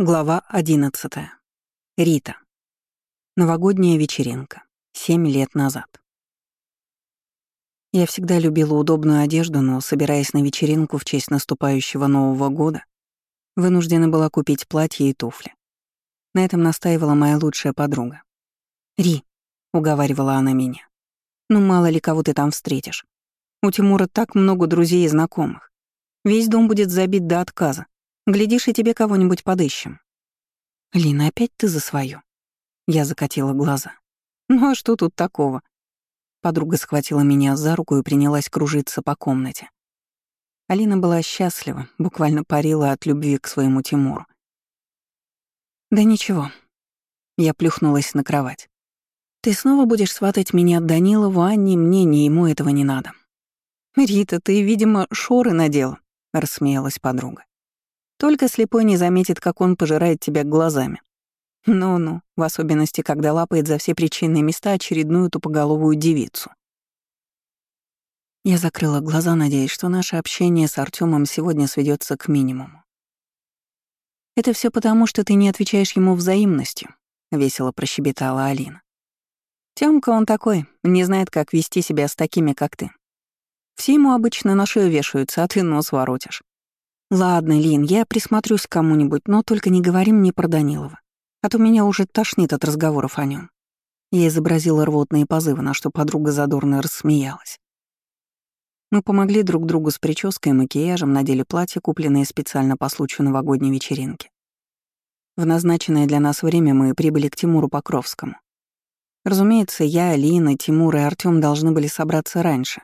Глава 11. Рита. Новогодняя вечеринка. Семь лет назад. Я всегда любила удобную одежду, но, собираясь на вечеринку в честь наступающего Нового года, вынуждена была купить платье и туфли. На этом настаивала моя лучшая подруга. «Ри», — уговаривала она меня, — «ну мало ли кого ты там встретишь. У Тимура так много друзей и знакомых. Весь дом будет забит до отказа. Глядишь, и тебе кого-нибудь подыщем. Лина, опять ты за свою. Я закатила глаза. Ну а что тут такого? Подруга схватила меня за руку и принялась кружиться по комнате. Алина была счастлива, буквально парила от любви к своему Тимуру. «Да ничего». Я плюхнулась на кровать. «Ты снова будешь сватать меня от Данилову, а не мне, ни ему этого не надо». «Рита, ты, видимо, шоры надела», — рассмеялась подруга. Только слепой не заметит, как он пожирает тебя глазами. Ну-ну, в особенности, когда лапает за все причинные места очередную тупоголовую девицу. Я закрыла глаза, надеясь, что наше общение с Артемом сегодня сведется к минимуму. «Это все потому, что ты не отвечаешь ему взаимностью», — весело прощебетала Алина. Тёмка он такой, не знает, как вести себя с такими, как ты. Все ему обычно на шею вешаются, а ты нос воротишь. «Ладно, Лин, я присмотрюсь к кому-нибудь, но только не говори мне про Данилова, а то меня уже тошнит от разговоров о нем. Я изобразила рвотные позывы, на что подруга задорно рассмеялась. Мы помогли друг другу с прической и макияжем, надели платье, купленное специально по случаю новогодней вечеринки. В назначенное для нас время мы прибыли к Тимуру Покровскому. Разумеется, я, Лина, Тимур и Артём должны были собраться раньше,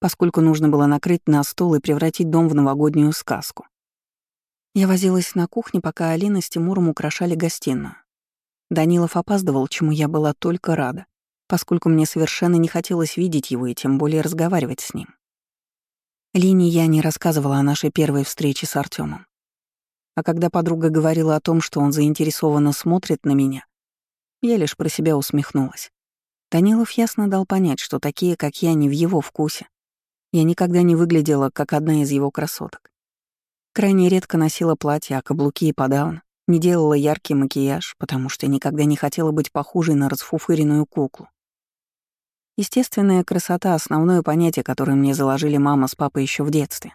поскольку нужно было накрыть на стол и превратить дом в новогоднюю сказку. Я возилась на кухне, пока Алина с Тимуром украшали гостиную. Данилов опаздывал, чему я была только рада, поскольку мне совершенно не хотелось видеть его и тем более разговаривать с ним. Лине я не рассказывала о нашей первой встрече с Артемом. А когда подруга говорила о том, что он заинтересованно смотрит на меня, я лишь про себя усмехнулась. Данилов ясно дал понять, что такие, как я, не в его вкусе, я никогда не выглядела, как одна из его красоток. Крайне редко носила платья, а каблуки и подавно. Не делала яркий макияж, потому что никогда не хотела быть похожей на расфуфыренную куклу. Естественная красота — основное понятие, которое мне заложили мама с папой еще в детстве.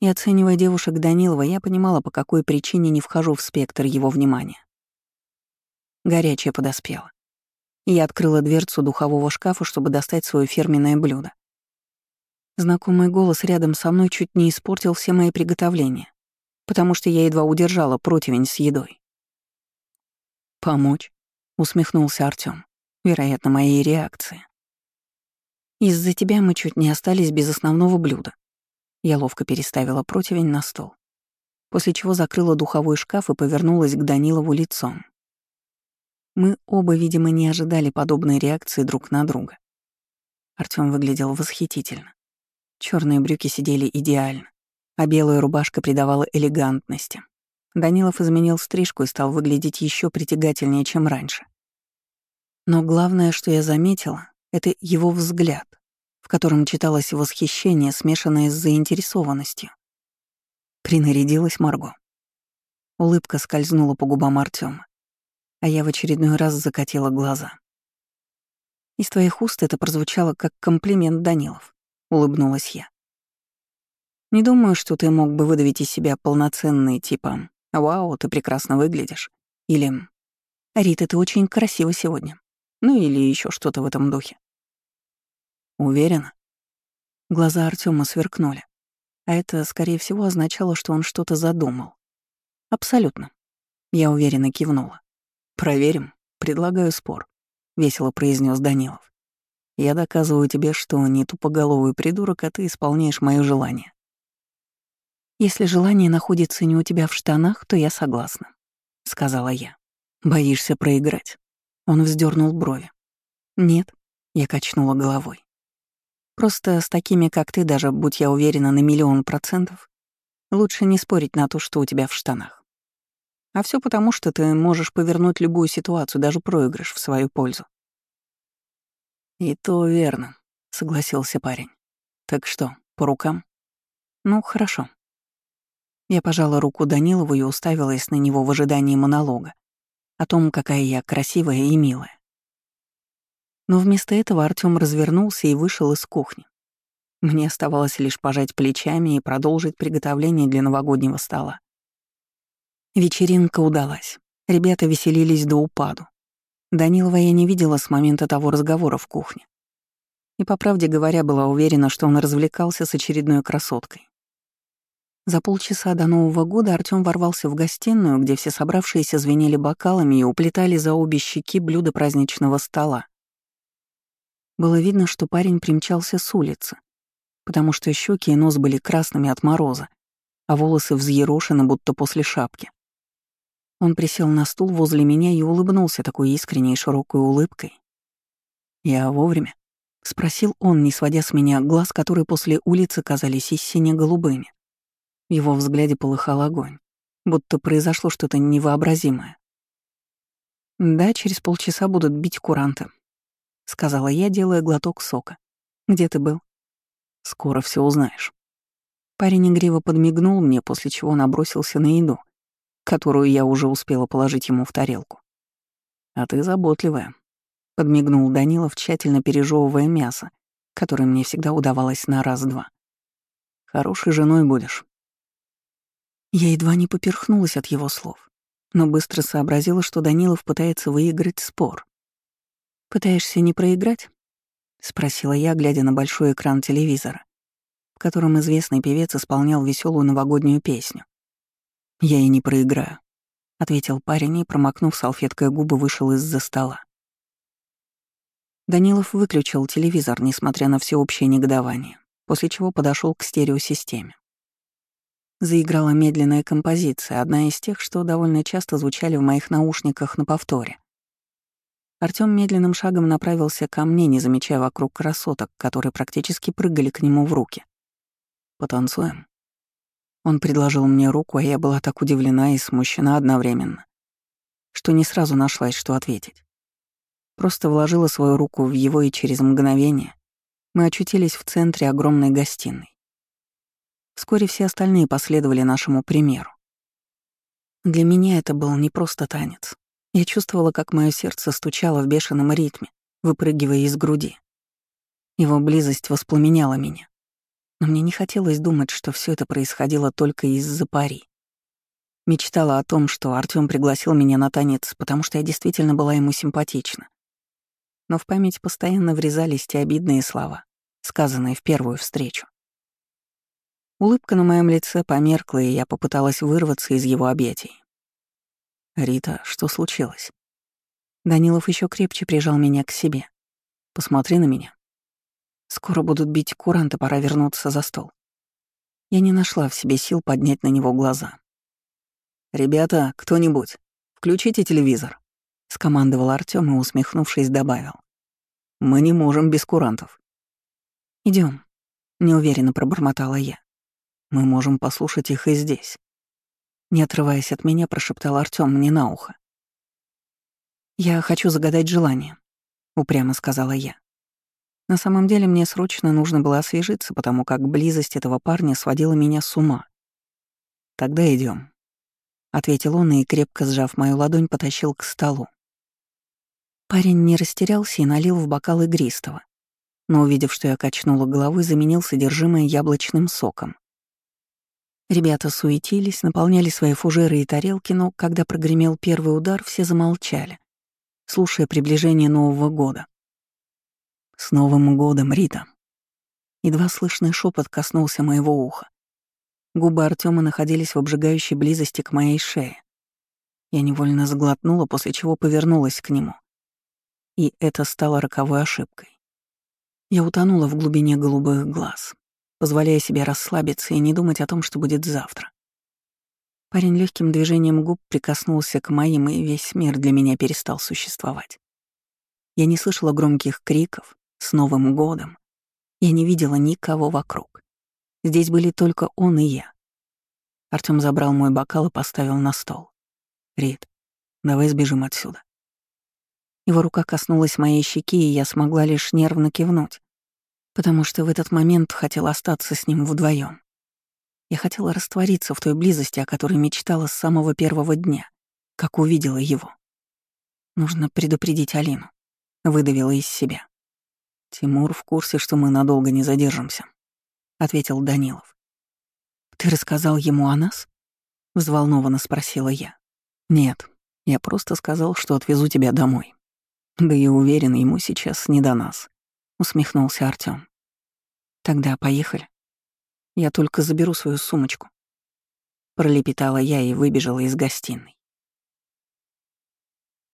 И оценивая девушек Данилова, я понимала, по какой причине не вхожу в спектр его внимания. Горячее подоспело. Я открыла дверцу духового шкафа, чтобы достать свое фирменное блюдо. Знакомый голос рядом со мной чуть не испортил все мои приготовления, потому что я едва удержала противень с едой. «Помочь?» — усмехнулся Артём. Вероятно, моей реакции. «Из-за тебя мы чуть не остались без основного блюда». Я ловко переставила противень на стол, после чего закрыла духовой шкаф и повернулась к Данилову лицом. Мы оба, видимо, не ожидали подобной реакции друг на друга. Артём выглядел восхитительно. Черные брюки сидели идеально, а белая рубашка придавала элегантности. Данилов изменил стрижку и стал выглядеть еще притягательнее, чем раньше. Но главное, что я заметила, это его взгляд, в котором читалось восхищение, смешанное с заинтересованностью. Принарядилась Марго. Улыбка скользнула по губам Артема, а я в очередной раз закатила глаза. Из твоих уст это прозвучало как комплимент Данилов. — улыбнулась я. «Не думаю, что ты мог бы выдавить из себя полноценный типа «Вау, ты прекрасно выглядишь» или «Рита, ты очень красива сегодня», ну или еще что-то в этом духе. Уверена? Глаза Артема сверкнули, а это, скорее всего, означало, что он что-то задумал. Абсолютно. Я уверенно кивнула. Проверим. Предлагаю спор, весело произнес Данилов. Я доказываю тебе, что не тупоголовый придурок, а ты исполняешь мое желание. Если желание находится не у тебя в штанах, то я согласна, сказала я. Боишься проиграть? Он вздернул брови. Нет, я качнула головой. Просто с такими, как ты, даже будь я уверена на миллион процентов, лучше не спорить на то, что у тебя в штанах. А все потому, что ты можешь повернуть любую ситуацию, даже проигрыш, в свою пользу. «И то верно», — согласился парень. «Так что, по рукам?» «Ну, хорошо». Я пожала руку Данилову и уставилась на него в ожидании монолога о том, какая я красивая и милая. Но вместо этого Артём развернулся и вышел из кухни. Мне оставалось лишь пожать плечами и продолжить приготовление для новогоднего стола. Вечеринка удалась. Ребята веселились до упаду. Данилова я не видела с момента того разговора в кухне. И, по правде говоря, была уверена, что он развлекался с очередной красоткой. За полчаса до Нового года Артём ворвался в гостиную, где все собравшиеся звенели бокалами и уплетали за обе щеки блюда праздничного стола. Было видно, что парень примчался с улицы, потому что щеки и нос были красными от мороза, а волосы взъерошены, будто после шапки. Он присел на стул возле меня и улыбнулся такой искренней широкой улыбкой. «Я вовремя?» — спросил он, не сводя с меня глаз, которые после улицы казались истинно голубыми. В его взгляде полыхал огонь, будто произошло что-то невообразимое. «Да, через полчаса будут бить куранты», — сказала я, делая глоток сока. «Где ты был?» «Скоро все узнаешь». Парень игриво подмигнул мне, после чего набросился на еду, которую я уже успела положить ему в тарелку. «А ты заботливая», — подмигнул Данилов, тщательно пережевывая мясо, которое мне всегда удавалось на раз-два. «Хорошей женой будешь». Я едва не поперхнулась от его слов, но быстро сообразила, что Данилов пытается выиграть спор. «Пытаешься не проиграть?» — спросила я, глядя на большой экран телевизора, в котором известный певец исполнял веселую новогоднюю песню. «Я и не проиграю», — ответил парень и, промокнув салфеткой губы, вышел из-за стола. Данилов выключил телевизор, несмотря на всеобщее негодование, после чего подошел к стереосистеме. Заиграла медленная композиция, одна из тех, что довольно часто звучали в моих наушниках на повторе. Артём медленным шагом направился ко мне, не замечая вокруг красоток, которые практически прыгали к нему в руки. «Потанцуем?» Он предложил мне руку, а я была так удивлена и смущена одновременно, что не сразу нашлась, что ответить. Просто вложила свою руку в его, и через мгновение мы очутились в центре огромной гостиной. Вскоре все остальные последовали нашему примеру. Для меня это был не просто танец. Я чувствовала, как мое сердце стучало в бешеном ритме, выпрыгивая из груди. Его близость воспламеняла меня. Но мне не хотелось думать, что все это происходило только из-за пари. Мечтала о том, что Артём пригласил меня на танец, потому что я действительно была ему симпатична. Но в память постоянно врезались те обидные слова, сказанные в первую встречу. Улыбка на моем лице померкла, и я попыталась вырваться из его объятий. «Рита, что случилось?» Данилов еще крепче прижал меня к себе. «Посмотри на меня. Скоро будут бить куранты, пора вернуться за стол». Я не нашла в себе сил поднять на него глаза. «Ребята, кто-нибудь, включите телевизор», — скомандовал Артём и, усмехнувшись, добавил. «Мы не можем без курантов». Идем, неуверенно пробормотала я. Мы можем послушать их и здесь. Не отрываясь от меня, прошептал Артём мне на ухо. «Я хочу загадать желание», — упрямо сказала я. На самом деле мне срочно нужно было освежиться, потому как близость этого парня сводила меня с ума. «Тогда идем, ответил он и, крепко сжав мою ладонь, потащил к столу. Парень не растерялся и налил в бокал игристого, но, увидев, что я качнула головой, заменил содержимое яблочным соком. Ребята суетились, наполняли свои фужеры и тарелки, но когда прогремел первый удар, все замолчали, слушая приближение Нового года. «С Новым годом, Рита!» Едва слышный шепот коснулся моего уха. Губы Артема находились в обжигающей близости к моей шее. Я невольно сглотнула, после чего повернулась к нему. И это стало роковой ошибкой. Я утонула в глубине голубых глаз, позволяя себе расслабиться и не думать о том, что будет завтра. Парень легким движением губ прикоснулся к моим, и весь мир для меня перестал существовать. Я не слышала громких криков «С Новым годом!». Я не видела никого вокруг. Здесь были только он и я. Артём забрал мой бокал и поставил на стол. «Рит, давай сбежим отсюда». Его рука коснулась моей щеки, и я смогла лишь нервно кивнуть, потому что в этот момент хотел остаться с ним вдвоем. Я хотела раствориться в той близости, о которой мечтала с самого первого дня, как увидела его. Нужно предупредить Алину. Выдавила из себя. «Тимур в курсе, что мы надолго не задержимся», — ответил Данилов. «Ты рассказал ему о нас?» — взволнованно спросила я. «Нет, я просто сказал, что отвезу тебя домой. Да и уверен, ему сейчас не до нас», — усмехнулся Артём. «Тогда поехали. Я только заберу свою сумочку». Пролепетала я и выбежала из гостиной.